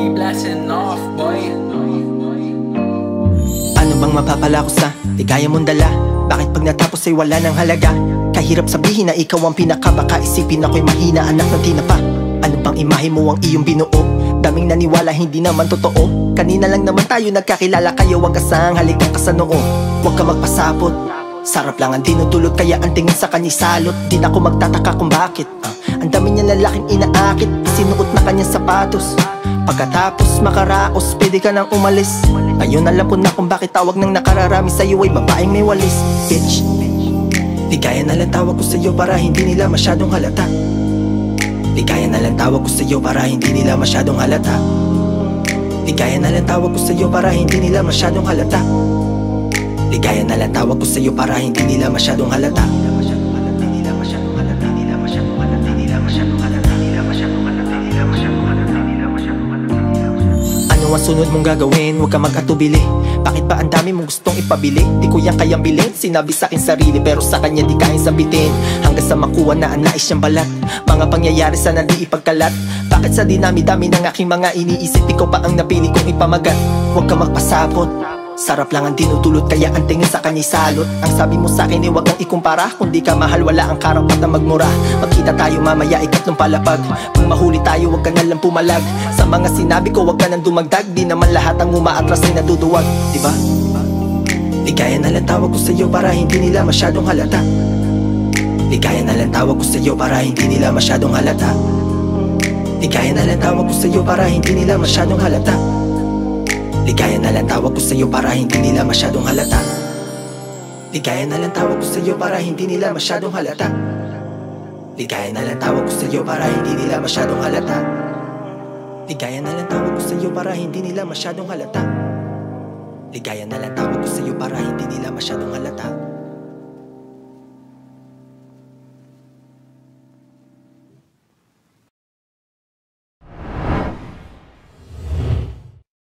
be blasting off, boy. Ano bang mapapala ko sa ligaya mong dala? Bakit pag natapos ay wala ng halaga? Kahirap sabihin na ikaw ang pinaka Baka isipin ako'y mahina anak ng tinapa Ano bang imahe mo ang iyong binuo? Daming naniwala hindi naman totoo. Kanina lang naman tayo nagkakilala Kayo ang kasang halikan ka sa noo Huwag ka magpasapot Sarap lang ang dinudulot kaya ang tingin sa kanya salot. Di na ako magtataka kung bakit ah, Ang dami niya lalaking inaakit. Sinuot na kanyang sapatos Pagkatapos makaraos, pwede ka nang umalis. Ngayon alam ko na kung bakit tawag ng nakararami sa'yo ay babaeng may walis. Bitch. Ligaya na lang tawag ko sa'yo para hindi nila masyadong halata. Ligaya na lang tawag ko sa'yo para hindi nila masyadong halata. Ligaya na lang tawag ko sa'yo para hindi nila masyadong halata. Ligaya na lang tawag ko sa'yo para hindi nila masyadong halata Ano ang sunod mong gagawin? Huwag ka mag-atubili Bakit ba ang dami mong gustong ipabili? Di ko yan kayang bilhin. Sinabi sa akin sarili pero sa kanya di kayang sabitin. Hanggang sa makuha na ang nais niyang balat. Mga pangyayari sana di ipagkalat. Bakit sa dinami-dami ng aking mga iniisip Ikaw pa ang napili kong ipamagat? Huwag ka magpasapot Sarap lang ang dinudulot kaya ang tingin sa kanya'y salot. Ang sabi mo sa akin ay huwag kang ikumpara. Kung di ka mahal wala ang karapat na magmura. Magkita tayo mamaya ikatlong palapag. Kung mahuli tayo huwag ka nalang pumalag mga sinabi ko huwag ka nang dumagdag. Di naman lahat ang umaatras ay naduduwag. Diba? Ligaya na lang tawag ko sa'yo para hindi nila masyadong halata. Ligaya na lang tawag ko sa'yo para hindi nila masyadong halata. Ligaya na lang tawag ko sa'yo para hindi nila masyadong halata. Ligaya na lang tawag ko sa'yo para hindi nila masyadong halata. Ligaya na lang tawag ko sa'yo para hindi nila masyadong halata. Ligaya na lang tawag ko sa'yo para hindi nila masyadong halata Ligaya na lang tawag ko sa'yo para hindi nila masyadong halata. Ligaya na lang tawag ko sa'yo para hindi nila masyadong halata